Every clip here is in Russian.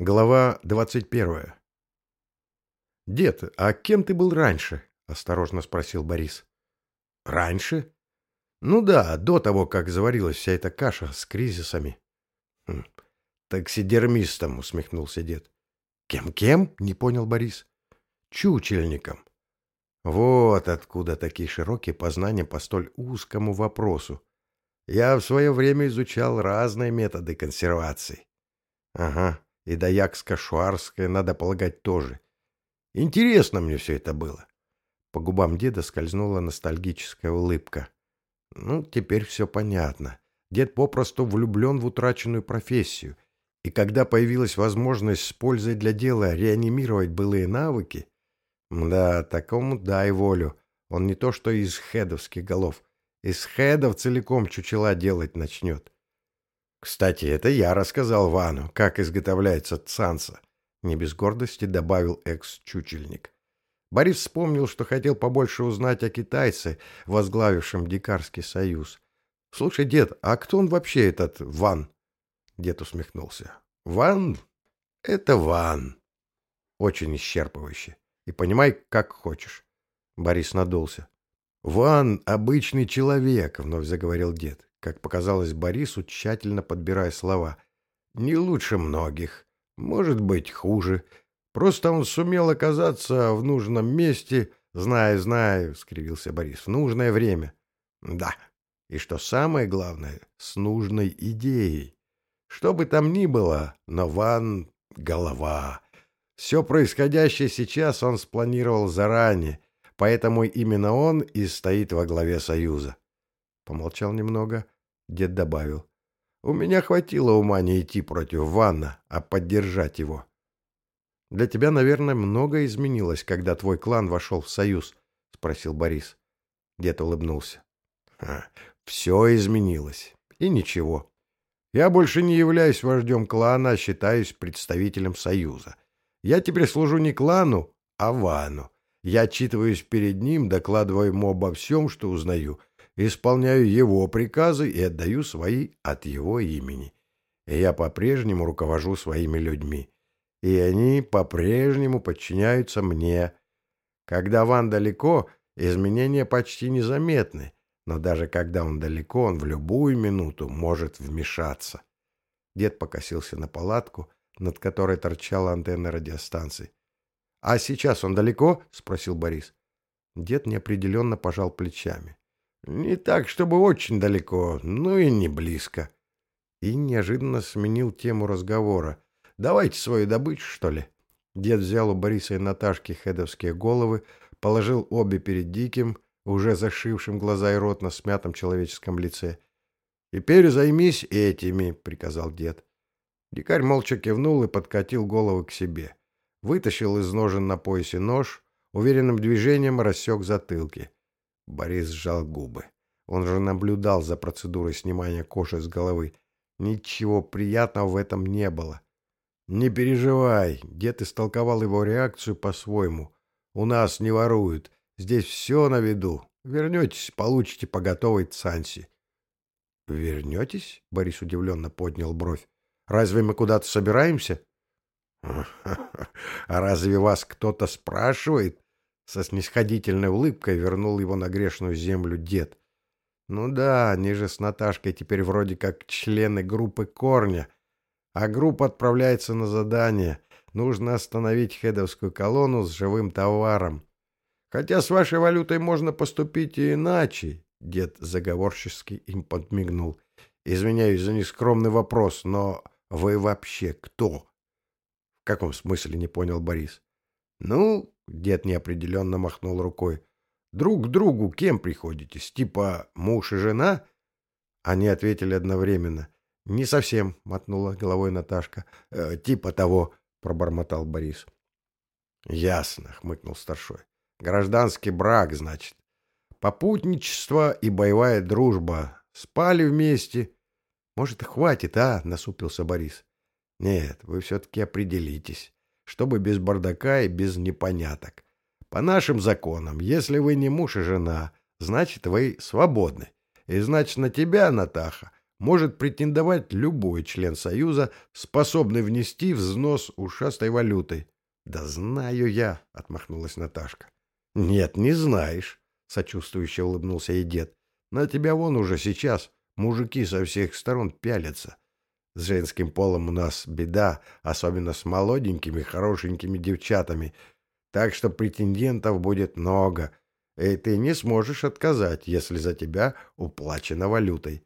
Глава двадцать первая. «Дед, а кем ты был раньше?» — осторожно спросил Борис. «Раньше?» «Ну да, до того, как заварилась вся эта каша с кризисами». Хм, «Таксидермистом», — усмехнулся дед. «Кем-кем?» — не понял Борис. «Чучельником». Вот откуда такие широкие познания по столь узкому вопросу. Я в свое время изучал разные методы консервации. Ага, и Даякско-Шуарское, надо полагать, тоже. Интересно мне все это было. По губам деда скользнула ностальгическая улыбка. Ну, теперь все понятно. Дед попросту влюблен в утраченную профессию. И когда появилась возможность с пользой для дела реанимировать былые навыки, да, такому дай волю. Он не то что из хедовских голов. Из хедов целиком чучела делать начнет. Кстати, это я рассказал Вану, как изготовляется цанса. Не без гордости добавил экс-чучельник. Борис вспомнил, что хотел побольше узнать о китайце, возглавившем Дикарский союз. — Слушай, дед, а кто он вообще, этот Ван? Дед усмехнулся. — Ван? Это Ван. Очень исчерпывающе. И понимай, как хочешь. Борис надулся. — Ван — обычный человек, — вновь заговорил дед как показалось Борису, тщательно подбирая слова. «Не лучше многих. Может быть, хуже. Просто он сумел оказаться в нужном месте. Знаю, знаю», — скривился Борис, — «в нужное время». «Да. И что самое главное, с нужной идеей. Что бы там ни было, но Ван — голова. Все происходящее сейчас он спланировал заранее, поэтому именно он и стоит во главе Союза. Помолчал немного. Дед добавил. У меня хватило ума не идти против Ванна, а поддержать его. Для тебя, наверное, многое изменилось, когда твой клан вошел в союз, спросил Борис. Дед улыбнулся. Все изменилось. И ничего. Я больше не являюсь вождем клана, а считаюсь представителем союза. Я теперь служу не клану, а Вану. Я отчитываюсь перед ним, докладываю ему обо всем, что узнаю, исполняю его приказы и отдаю свои от его имени. И я по-прежнему руковожу своими людьми. И они по-прежнему подчиняются мне. Когда Ван далеко, изменения почти незаметны, но даже когда он далеко, он в любую минуту может вмешаться. Дед покосился на палатку, над которой торчала антенна радиостанции. — А сейчас он далеко? — спросил Борис. Дед неопределенно пожал плечами. Не так, чтобы очень далеко, но и не близко. И неожиданно сменил тему разговора. «Давайте свою добычу, что ли?» Дед взял у Бориса и Наташки хедовские головы, положил обе перед Диким, уже зашившим глаза и рот на смятом человеческом лице. «Теперь займись этими», — приказал дед. Дикарь молча кивнул и подкатил голову к себе. Вытащил из ножен на поясе нож, уверенным движением рассек затылки. Борис сжал губы. Он же наблюдал за процедурой снимания кожи с головы. Ничего приятного в этом не было. «Не переживай», — дед истолковал его реакцию по-своему. «У нас не воруют. Здесь все на виду. Вернетесь, получите по готовой цанси». «Вернетесь?» — Борис удивленно поднял бровь. «Разве мы куда-то собираемся?» «А разве вас кто-то спрашивает?» Со снисходительной улыбкой вернул его на грешную землю дед. Ну да, они же с Наташкой теперь вроде как члены группы Корня. А группа отправляется на задание. Нужно остановить хедовскую колонну с живым товаром. Хотя с вашей валютой можно поступить и иначе. Дед заговорчески им подмигнул. Извиняюсь за нескромный вопрос, но вы вообще кто? В каком смысле, не понял Борис. Ну, Дед неопределенно махнул рукой. «Друг к другу кем приходитесь? Типа муж и жена?» Они ответили одновременно. «Не совсем», — мотнула головой Наташка. «Э, «Типа того», — пробормотал Борис. «Ясно», — хмыкнул старшой. «Гражданский брак, значит. Попутничество и боевая дружба. Спали вместе». «Может, хватит, а?» — насупился Борис. «Нет, вы все-таки определитесь чтобы без бардака и без непоняток. По нашим законам, если вы не муж и жена, значит, вы свободны. И значит, на тебя, Натаха, может претендовать любой член Союза, способный внести взнос ушастой валютой. — Да знаю я, — отмахнулась Наташка. — Нет, не знаешь, — сочувствующе улыбнулся ей дед. — На тебя вон уже сейчас мужики со всех сторон пялятся. С женским полом у нас беда, особенно с молоденькими, хорошенькими девчатами. Так что претендентов будет много, и ты не сможешь отказать, если за тебя уплачено валютой.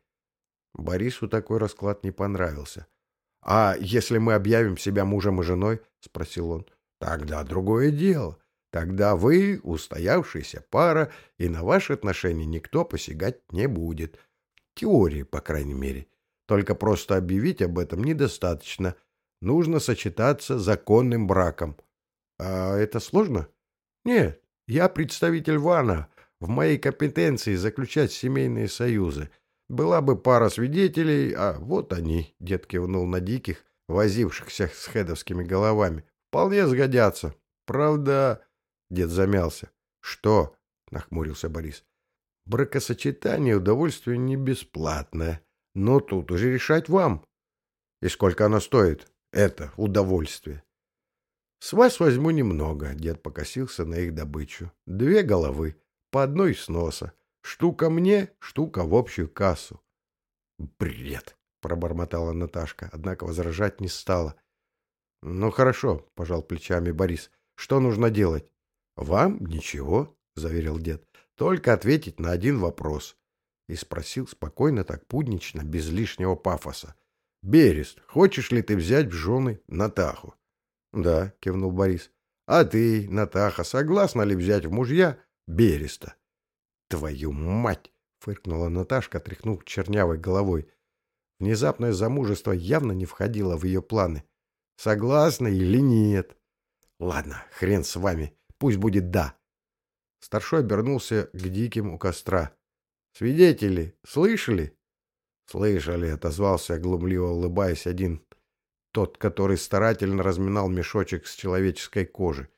Борису такой расклад не понравился. — А если мы объявим себя мужем и женой? — спросил он. — Тогда другое дело. Тогда вы устоявшаяся пара, и на ваши отношения никто посягать не будет. В теории, по крайней мере. Только просто объявить об этом недостаточно. Нужно сочетаться законным браком. А это сложно? Нет, я представитель Вана. В моей компетенции заключать семейные союзы. Была бы пара свидетелей, а вот они, — дед кивнул на диких, возившихся с хедовскими головами. Вполне сгодятся. Правда... Дед замялся. Что? — нахмурился Борис. Бракосочетание удовольствие не бесплатное. Но тут уже решать вам. И сколько оно стоит? Это удовольствие. С вас возьму немного, — дед покосился на их добычу. Две головы, по одной с носа. Штука мне, штука в общую кассу. Бред, пробормотала Наташка, однако возражать не стала. Ну хорошо, пожал плечами Борис. Что нужно делать? Вам ничего, заверил дед. Только ответить на один вопрос. И спросил спокойно, так пуднично, без лишнего пафоса. Берест, хочешь ли ты взять в жены Натаху? Да, кивнул Борис. А ты, Натаха, согласна ли взять в мужья Береста? «Твою мать!» — фыркнула Наташка, тряхнув чернявой головой. Внезапное замужество явно не входило в ее планы. Согласна или нет? Ладно, хрен с вами. Пусть будет «да». Старшой обернулся к диким у костра. «Свидетели, слышали?» «Слышали», — отозвался, глумливо улыбаясь один. Тот, который старательно разминал мешочек с человеческой кожи.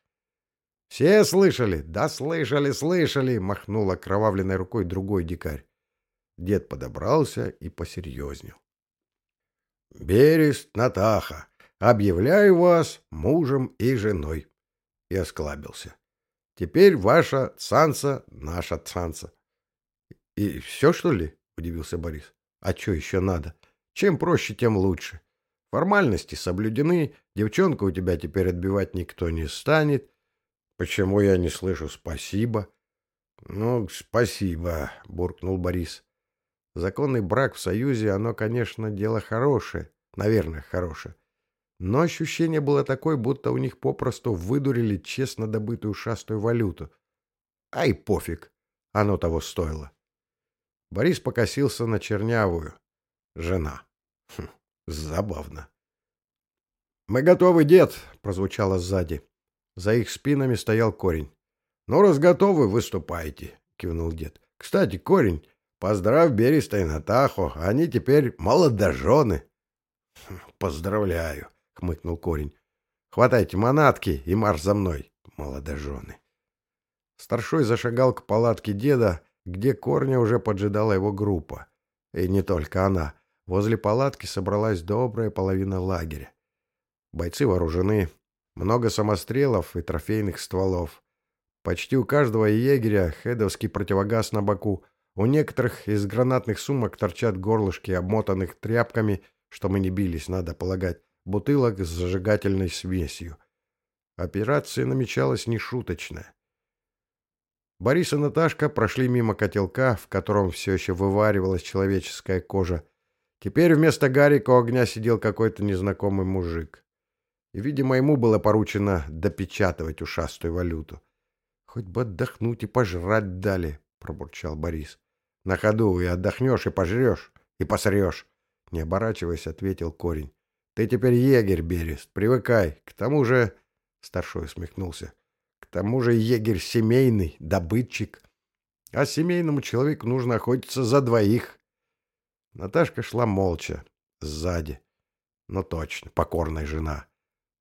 «Все слышали?» «Да слышали, слышали!» — махнул окровавленной рукой другой дикарь. Дед подобрался и посерьезнел. «Берест Натаха, объявляю вас мужем и женой!» И осклабился. «Теперь ваша цанца, наша цанца!» «И все, что ли?» — удивился Борис. «А что еще надо? Чем проще, тем лучше. Формальности соблюдены, девчонка у тебя теперь отбивать никто не станет, Почему я не слышу спасибо? Ну, спасибо, буркнул Борис. Законный брак в Союзе, оно, конечно, дело хорошее, наверное, хорошее. Но ощущение было такое, будто у них попросту выдурили честно добытую шастую валюту. Ай, пофиг, оно того стоило. Борис покосился на чернявую. Жена. Хм, забавно. «Мы готовы, дед!» — прозвучало сзади. За их спинами стоял корень. «Ну, раз готовы, выступайте», — кивнул дед. «Кстати, корень, поздравь Береста и Натаху, они теперь молодожены». «Хм, «Поздравляю», — хмыкнул корень. «Хватайте манатки и марш за мной, молодожены». Старшой зашагал к палатке деда, где корня уже поджидала его группа. И не только она. Возле палатки собралась добрая половина лагеря. Бойцы вооружены, много самострелов и трофейных стволов. Почти у каждого егеря хедовский противогаз на боку. У некоторых из гранатных сумок торчат горлышки, обмотанных тряпками, что мы не бились, надо полагать, бутылок с зажигательной смесью. Операция намечалась нешуточная. Борис и Наташка прошли мимо котелка, в котором все еще вываривалась человеческая кожа. Теперь вместо Гарика у огня сидел какой-то незнакомый мужик и, видимо, ему было поручено допечатывать ушастую валюту. «Хоть бы отдохнуть и пожрать дали», — пробурчал Борис. «На ходу и отдохнешь, и пожрешь, и посрешь», — не оборачиваясь, ответил корень. «Ты теперь егерь, Берест, привыкай. К тому же...» — старшой усмехнулся. «К тому же егерь семейный, добытчик. А семейному человеку нужно охотиться за двоих». Наташка шла молча, сзади. Ну точно, покорная жена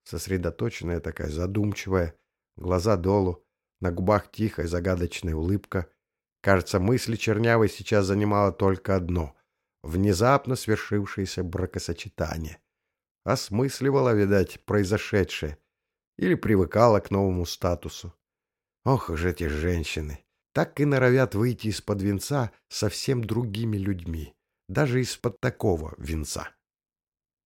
сосредоточенная такая, задумчивая, глаза долу, на губах тихая загадочная улыбка. Кажется, мысли Чернявой сейчас занимала только одно внезапно свершившееся бракосочетание. Осмысливала, видать, произошедшее. Или привыкала к новому статусу. Ох уж эти женщины! Так и норовят выйти из-под венца совсем другими людьми. Даже из-под такого венца.